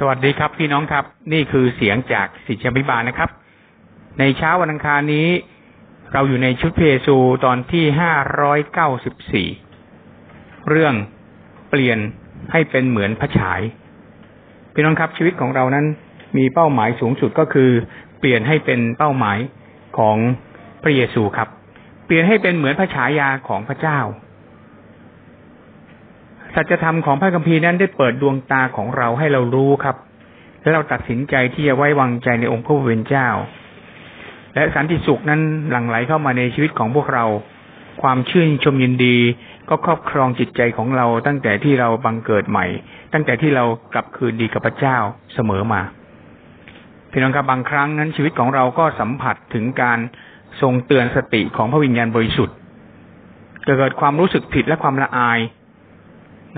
สวัสดีครับพี่น้องครับ นี่คือเสียงจากสิทธิบิบาลนะครับ ในเช้าวันอังคารนี้ เราอยู่ในชุดเพซูตอนที่ห้าร้อยเก้าสิบสี่เรื่องเปลี่ยนให้เป็นเหมือนพระฉาย พี่น้องครับชีวิตของเรานั้นมีเป้าหมายสูงสุดก็คือ เปลี่ยนให้เป็นเป้าหมายของพระเยซูครับ เปลี่ยนให้เป็นเหมือนพระฉายาของพระเจ้า สัจธรรมของพระคัมภีร์นั้นได้เปิดดวงตาของเราให้เรารู้ครับ และเราตัดสินใจที่จะไว้วางใจในองค์พระผู้เป็นเจ้า และสันติสุขนั้นหลั่งไหลเข้ามาในชีวิตของพวกเรา ความชื่นชมยินดี ก็ครอบครองจิตใจของเราตั้งแต่ที่เราบังเกิดใหม่ ตั้งแต่ที่เรากลับคืนดีกับพระเจ้าเสมอมาพี่น้องครับบางครั้งนั้นชีวิตของเราก็สัมผัสถึงการทรงเตือนสติของพระวิญญาณบริสุทธิ์เกิดความรู้สึกผิดและความละอาย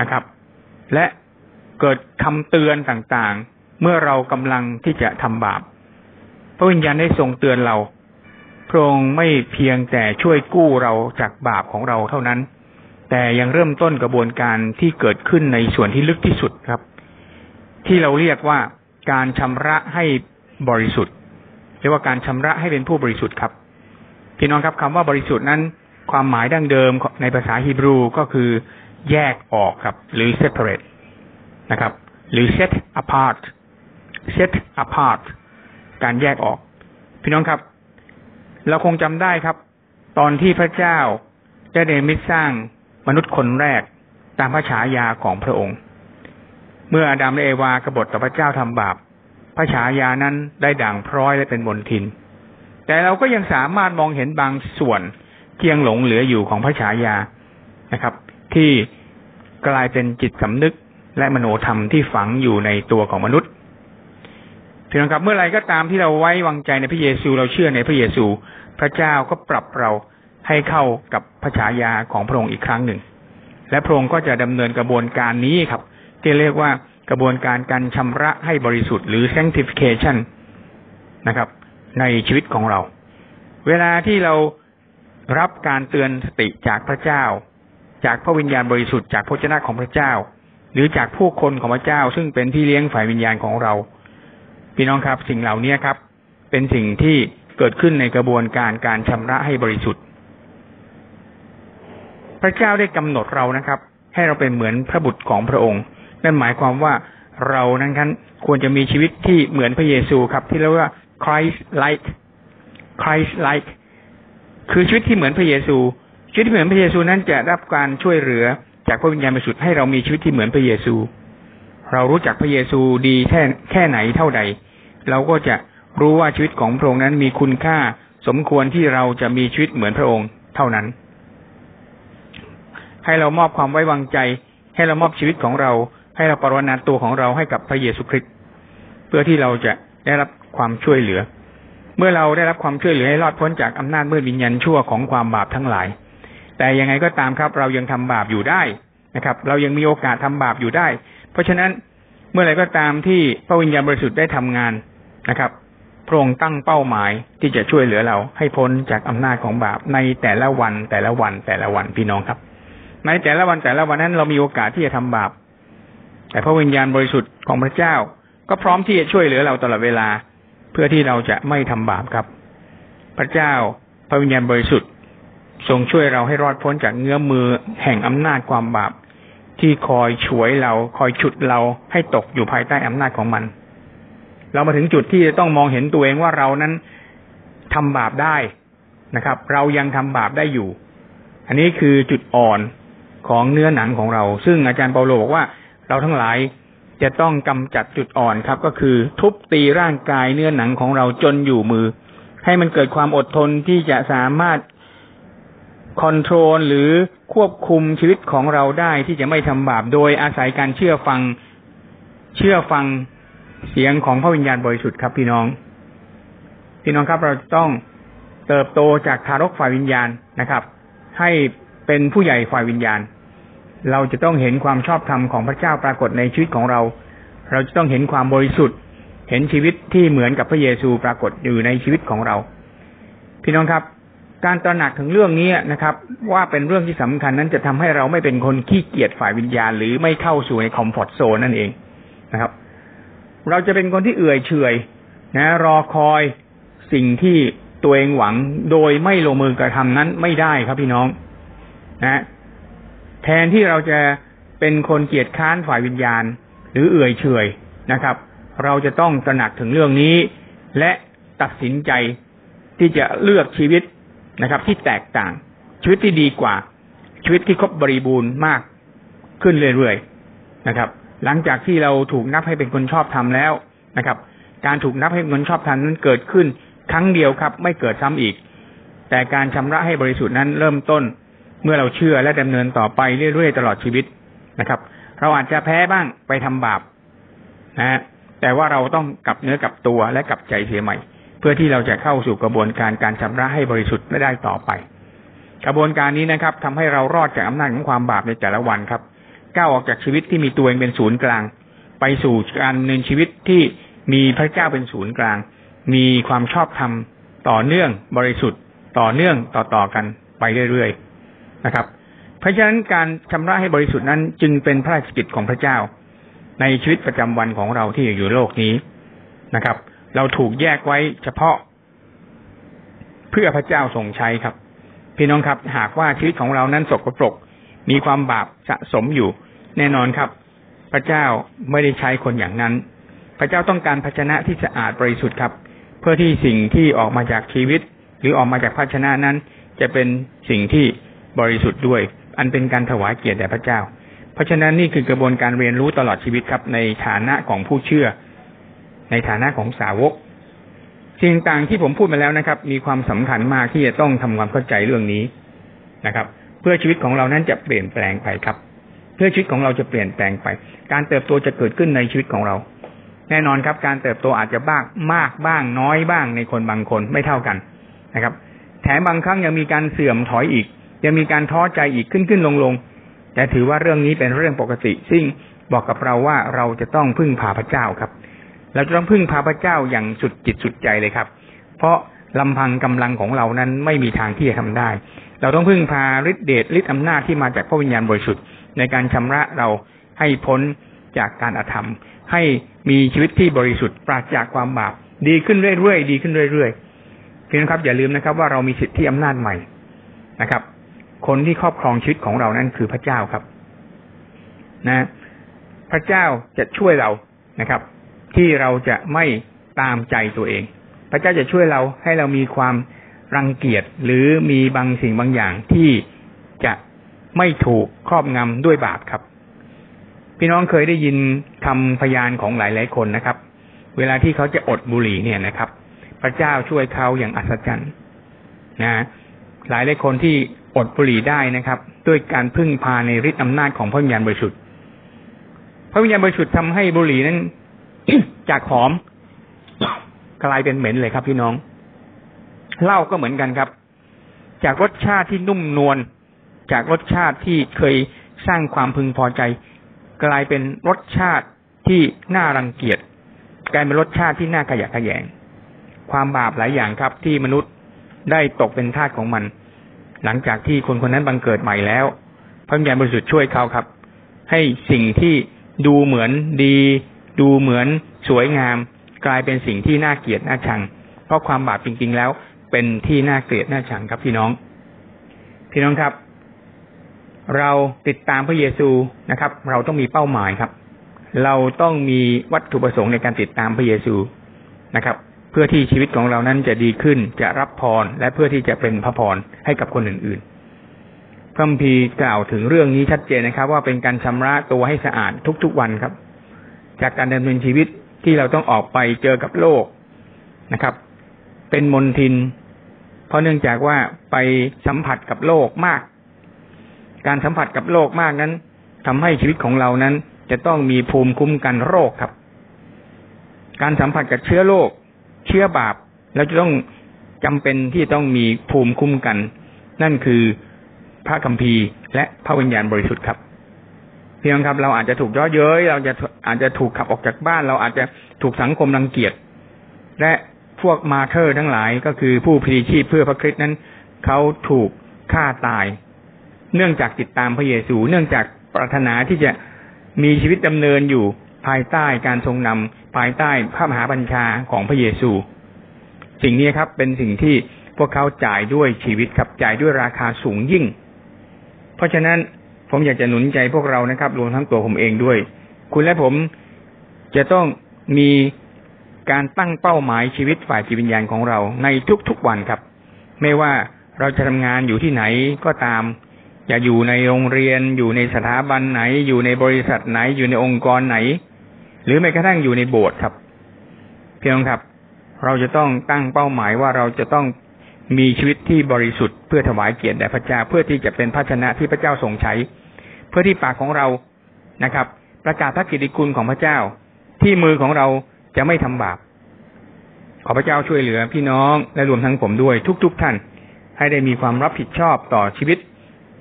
นะครับ และเกิดคำเตือนต่างๆ เมื่อเรากำลังที่จะทำบาป พระวิญญาณได้ทรงเตือนเรา พระองค์ไม่เพียงแต่ช่วยกู้เราจากบาปของเราเท่านั้น แต่ยังเริ่มต้นกระบวนการที่เกิดขึ้นในส่วนที่ลึกที่สุดครับ ที่เราเรียกว่าการชำระให้บริสุทธิ์ เรียกว่าการชำระให้เป็นผู้บริสุทธิ์ครับ พี่น้องครับคำว่าบริสุทธิ์นั้น ความหมายดั้งเดิมในภาษาฮีบรูก็คือ แยกออกครับ หรือ separate นะครับ หรือ set apart set apart การแยกออก พี่น้องครับ เราคงจำได้ครับ ตอนที่พระเจ้าได้เดมิตสร้างมนุษย์คนแรกตามพระฉายาของพระองค์ เมื่ออาดัมและเอวากบฏต่อพระเจ้าทำบาป พระฉายานั้นได้ด่างพร้อยและเป็นบนทิน แต่เราก็ยังสามารถมองเห็นบางส่วนเที่ยงหลงเหลืออยู่ของพระฉายานะครับ ที่ กลายเป็นจิตสำนึกและมโนธรรมที่ฝังอยู่ในตัวของมนุษย์พี่น้องครับเมื่อไรก็ตามที่เราไว้วางใจในพระเยซูเราเชื่อในพระเยซู พระเจ้าก็ปรับเราให้เข้ากับพระฉายาของพระองค์อีกครั้งหนึ่ง และพระองค์ก็จะดำเนินกระบวนการนี้ครับ ที่เรียกว่ากระบวนการการชำระให้บริสุทธิ์หรือ sanctification นะครับ ในชีวิตของเรา เวลาที่เรารับการเตือนสติจากพระเจ้า จากพระวิญญาณบริสุทธิ์จากพระเจ้าของพระเจ้า หรือจากผู้คนของพระเจ้า ซึ่งเป็นที่เลี้ยงฝ่ายวิญญาณของเรา พี่น้องครับ สิ่งเหล่านี้ครับ เป็นสิ่งที่เกิดขึ้นในกระบวนการการชำระให้บริสุทธิ์ พระเจ้าได้กำหนดเรานะครับ ให้เราเป็นเหมือนพระบุตรของพระองค์ นั่นหมายความว่าเรานั้นครับควรจะมีชีวิตที่เหมือนพระเยซูครับ ที่เรียกว่า Christ like Christ like คือชีวิตที่เหมือนพระเยซู ชีวิตที่เหมือนพระเยซูนั้นจะรับการช่วยเหลือจากพระวิญญาณบริสุทธิ์ให้เรามีชีวิตที่เหมือนพระเยซู เรารู้จักพระเยซูดีแค่แค่ไหนเท่าใด เราก็จะรู้ว่าชีวิตของพระองค์นั้นมีคุณค่าสมควรที่เราจะมีชีวิตเหมือนพระองค์เท่านั้น ให้เรามอบความไว้วางใจ ให้เรามอบชีวิตของเรา ให้เราปรนนาตัวของเราให้กับพระเยซูคริสต์เพื่อที่เราจะได้รับความช่วยเหลือ เมื่อเราได้รับความช่วยเหลือให้รอดพ้นจากอำนาจมืดวิญญาณชั่วของความบาปทั้งหลาย แต่ยังไงก็ตามครับ เรายังทำบาปอยู่ได้นะครับ เรายังมีโอกาสทำบาปอยู่ได้ เพราะฉะนั้นเมื่อไรก็ตามที่พระวิญญาณบริสุทธิ์ได้ทำงานนะครับพระองค์ตั้งเป้าหมายที่จะช่วยเหลือเราให้พ้นจากอำนาจของบาปในแต่ละวันแต่ละวันแต่ละวันพี่น้องครับ ในแต่ละวันแต่ละวันนั้นเรามีโอกาสที่จะทำบาป แต่พระวิญญาณบริสุทธิ์ของพระเจ้า ก็พร้อมที่จะช่วยเหลือเราตลอดเวลา เพื่อที่เราจะไม่ทำบาปครับ พระเจ้าพระวิญญาณบริสุทธิ์ ทรงช่วยเราให้รอดพ้นจากเงื้อมือแห่งอำนาจความบาป ที่คอยฉวยเราคอยฉุดเราให้ตกอยู่ภายใต้อำนาจของมัน เรามาถึงจุดที่จะต้องมองเห็นตัวเองว่าเรานั้นทำบาปได้นะครับ เรายังทำบาปได้อยู่ อันนี้คือจุดอ่อนของเนื้อหนังของเรา ซึ่งอาจารย์เปาโลบอกว่าเราทั้งหลายจะต้องกำจัดจุดอ่อนครับ ก็คือทุบตีร่างกายเนื้อหนังของเราจนอยู่มือ ให้มันเกิดความอดทนที่จะสามารถ คอนโทรลหรือควบคุมชีวิตของเราได้ที่จะไม่ทำบาปโดยอาศัยการเชื่อฟังเชื่อฟังเสียงของพระวิญญาณบริสุทธิ์ครับพี่น้อง พี่น้องครับเราต้องเติบโตจากทารกฝ่ายวิญญาณนะครับ ให้เป็นผู้ใหญ่ฝ่ายวิญญาณ เราจะต้องเห็นความชอบธรรมของพระเจ้าปรากฏในชีวิตของเรา เราจะต้องเห็นความบริสุทธิ์ เห็นชีวิตที่เหมือนกับพระเยซูปรากฏอยู่ในชีวิตของเรา พี่น้องครับ การตระหนักถึงเรื่องนี้นะครับ ว่าเป็นเรื่องที่สำคัญนั้นจะทำให้เราไม่เป็นคนขี้เกียจฝ่ายวิญญาณ หรือไม่เข้าสู่ในคอมฟอร์ทโซนนั่นเองนะครับ เราจะเป็นคนที่เอื่อยเฉยนะ รอคอยสิ่งที่ตัวเองหวังโดยไม่ลงมือกระทำนั้นไม่ได้ครับพี่น้องนะแทนที่เราจะเป็นคนเกียจค้านฝ่ายวิญญาณ หรือเอื่อยเฉยนะครับ เราจะต้องตระหนักถึงเรื่องนี้ และตัดสินใจที่จะเลือกชีวิต นะครับ ที่แตกต่าง ชีวิตที่ดีกว่า ชีวิตที่ครบบริบูรณ์มากขึ้นเรื่อยๆนะครับ หลังจากที่เราถูกนับให้เป็นคนชอบธรรมแล้วนะครับ การถูกนับให้เป็นคนชอบธรรมนั้นเกิดขึ้นครั้งเดียวครับ ไม่เกิดซ้ำอีก แต่การชำระให้บริสุทธิ์นั้นเริ่มต้น เมื่อเราเชื่อและดำเนินต่อไปเรื่อยๆตลอดชีวิตนะครับ เราอาจจะแพ้บ้างไปทำบาปนะแต่ว่าเราต้องกลับเนื้อกลับตัวและกลับใจเสียใหม่ เพื่อที่เราจะเข้าสู่กระบวนการการชำระให้บริสุทธิ์ได้ต่อไป กระบวนการนี้นะครับทำให้เรารอดจากอำนาจของความบาปในแต่ละวันครับก้าวออกจากชีวิตที่มีตัวเองเป็นศูนย์กลาง ไปสู่การเนินชีวิตที่มีพระเจ้าเป็นศูนย์กลาง มีความชอบธรรมต่อเนื่องบริสุทธิ์ ต่อเนื่องต่อๆกันไปเรื่อยๆนะครับ เพราะฉะนั้นการชำระให้บริสุทธิ์นั้นจึงเป็นพระราชกิจของพระเจ้า ในชีวิตประจำวันของเราที่อยู่โลกนี้นะครับ เราถูกแยกไว้เฉพาะ เพื่อพระเจ้าทรงใช้ครับ พี่น้องครับ หากว่าชีวิตของเรานั้นสกปรก มีความบาปสะสมอยู่ แน่นอนครับ พระเจ้าไม่ได้ใช้คนอย่างนั้น พระเจ้าต้องการภาชนะที่สะอาดบริสุทธิ์ครับ เพื่อที่สิ่งที่ออกมาจากชีวิต หรือออกมาจากภาชนะนั้น จะเป็นสิ่งที่บริสุทธิ์ด้วย อันเป็นการถวายเกียรติแด่พระเจ้า เพราะฉะนั้นนี่คือกระบวนการเรียนรู้ตลอดชีวิตครับในฐานะของผู้เชื่อ ในฐานะของสาวกสิ่งต่างที่ผมพูดมาแล้วนะครับ มีความสำคัญมากที่จะต้องทำความเข้าใจเรื่องนี้นะครับ เพื่อชีวิตของเรานั้นจะเปลี่ยนแปลงไปครับ เพื่อชีวิตของเราจะเปลี่ยนแปลงไป การเติบโตจะเกิดขึ้นในชีวิตของเรา แน่นอนครับ การเติบโตอาจจะบ้างมากบ้างน้อยบ้างในคนบางคนไม่เท่ากันนะครับ แถมบางครั้งยังมีการเสื่อมถอยอีก ยังมีการท้อใจอีกขึ้นขึ้นลงลงแต่ถือว่าเรื่องนี้เป็นเรื่องปกติซึ่งบอกกับเราว่าเราจะต้องพึ่งพาพระเจ้าครับ เราจะต้องพึ่งพาพระเจ้าอย่างสุดจิตสุดใจเลยครับ เพราะลำพังกำลังของเรานั้นไม่มีทางที่จะทำได้ เราต้องพึ่งพาฤทธิเดชฤทธิอำนาจที่มาจากพระวิญญาณบริสุทธิ์ในการชำระเราให้พ้นจากการอาธรรม ให้มีชีวิตที่บริสุทธิ์ปราศจากความบาปดีขึ้นเรื่อยๆดีขึ้นเรื่อยๆพี่น้องครับ อย่าลืมนะครับ ว่าเรามีสิทธิอำนาจใหม่นะครับ คนที่ครอบครองชีวิตของเรานั้นคือพระเจ้าครับ นะ พระเจ้าจะช่วยเรานะครับ ที่เราจะไม่ตามใจตัวเอง พระเจ้าจะช่วยเราให้เรามีความรังเกียจหรือมีบางสิ่งบางอย่างที่จะไม่ถูกครอบงำด้วยบาปครับ พี่น้องเคยได้ยินคำพยานของหลายๆคนนะครับ เวลาที่เขาจะอดบุหรี่เนี่ยนะครับ พระเจ้าช่วยเขาอย่างอัศจรรย์นะหลายหลายคนที่อดบุหรี่ได้นะครับ ด้วยการพึ่งพาในฤทธิอำนาจของพระวิญญาณบริสุทธิ์พระวิญญาณบริสุทธิ์ทำให้บุหรี่นั้น จากหอมกลายเป็นเหม็นเลยครับ พี่น้องเหล้าก็เหมือนกันครับ จากรสชาติที่นุ่มนวลจากรสชาติที่เคยสร้างความพึงพอใจ กลายเป็นรสชาติที่น่ารังเกียจกลายเป็นรสชาติที่น่าขยะแขยง ความบาปหลายอย่างครับ ที่มนุษย์ได้ตกเป็นทาสของมัน หลังจากที่คนคนนั้นบังเกิดใหม่แล้วพระวิญญาณบริสุทธิ์ช่วยเขาครับ ให้สิ่งที่ดูเหมือนดี ดูเหมือนสวยงาม กลายเป็นสิ่งที่น่าเกลียดน่าชัง เพราะความบาปจริงๆแล้ว เป็นที่น่าเกลียดน่าชังครับพี่น้อง พี่น้องครับ เราติดตามพระเยซูนะครับ เราต้องมีเป้าหมายครับ เราต้องมีวัตถุประสงค์ในการติดตามพระเยซูนะครับ เพื่อที่ชีวิตของเรานั้นจะดีขึ้นจะรับพรและเพื่อที่จะเป็นพระพรให้กับคนอื่นๆพระพีกล่าวถึงเรื่องนี้ชัดเจนนะครับ ว่าเป็นการชำระตัวให้สะอาดทุกๆวันครับ จากการดำเนินชีวิตที่เราต้องออกไปเจอกับโลกนะครับ เป็นมนทิน เพราะเนื่องจากว่าไปสัมผัสกับโลกมาก การสัมผัสกับโลกมากนั้นทำให้ชีวิตของเรานั้น จะต้องมีภูมิคุ้มกันโรคครับ การสัมผัสกับเชื้อโรคเชื้อบาปเราจะต้องจำเป็นที่ต้องมีภูมิคุ้มกัน นั่นคือพระคัมภีร์และพระวิญญาณบริสุทธิ์ครับ เพียงครับเราอาจจะถูกย่อเย้ยเราจะอาจจะถูกขับออกจากบ้าน เราอาจจะถูกสังคมรังเกียจและพวกมาเธอร์ทั้งหลายก็คือผู้พลีชีพเพื่อพระคริสต์นั้นเขาถูกฆ่าตาย เนื่องจากติดตามพระเยซู เนื่องจากปรารถนาที่จะมีชีวิตดำเนินอยู่ภายใต้การทรงนำภายใต้พระมหาบัญชาของพระเยซู สิ่งนี้ครับ เป็นสิ่งที่พวกเขาจ่ายด้วยชีวิตครับจ่ายด้วยราคาสูงยิ่ง เพราะฉะนั้น ผมอยากจะหนุนใจพวกเรานะครับ รวมทั้งตัวผมเองด้วย คุณและผมจะต้องมีการตั้งเป้าหมายชีวิตฝ่ายจิตวิญญาณของเราในทุกๆวันครับ ไม่ว่าเราจะทำงานอยู่ที่ไหนก็ตาม อย่าอยู่ในโรงเรียน อยู่ในสถาบันไหน อยู่ในบริษัทไหน อยู่ในองค์กรไหน หรือแม้กระทั่งอยู่ในโบสถ์ครับ เพียงครับ เราจะต้องตั้งเป้าหมายว่าเราจะต้อง มีชีวิตที่บริสุทธิ์เพื่อถวายเกียรติแด่พระเจ้าเพื่อที่จะเป็นภาชนะที่พระเจ้าทรงใช้ เพื่อที่ปากของเรานะครับ ประกาศพระกิตติคุณของพระเจ้า ที่มือของเราจะไม่ทำบาปขอพระเจ้าช่วยเหลือพี่น้องและรวมทั้งผมด้วยทุกๆทท่าน ให้ได้มีความรับผิดชอบต่อชีวิต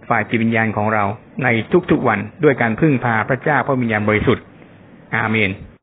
ฝ่ายจิตวิญญาณของเราในทุกๆวันด้วยการพึ่งพาพระเจ้าพระวิญญาณบริสุทธิ์ อาเมน